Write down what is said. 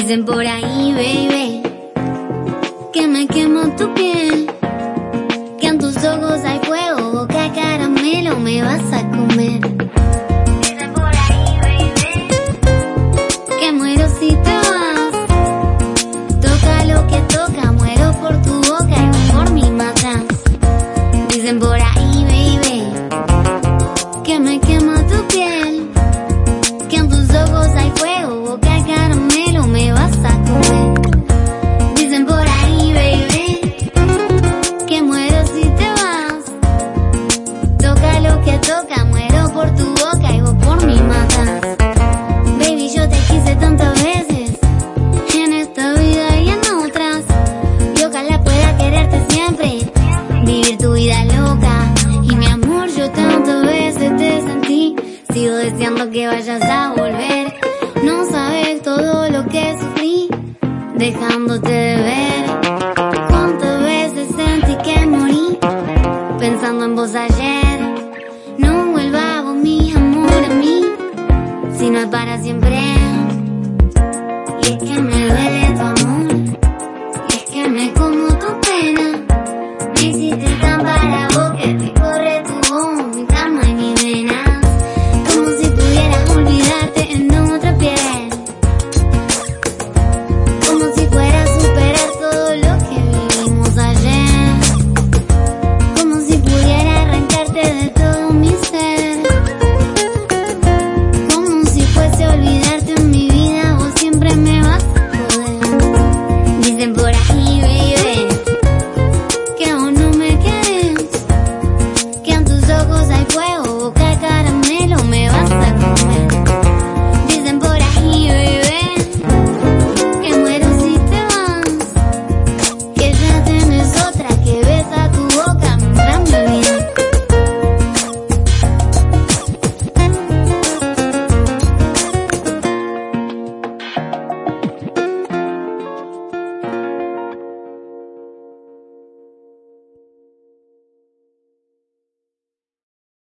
Dicen por ahí, baby, que me quemo tu piel. que vayas a volver. No sabes todo lo que sufrí, dejándote de ver. Cuántas veces sentí que morí, pensando en vos allí.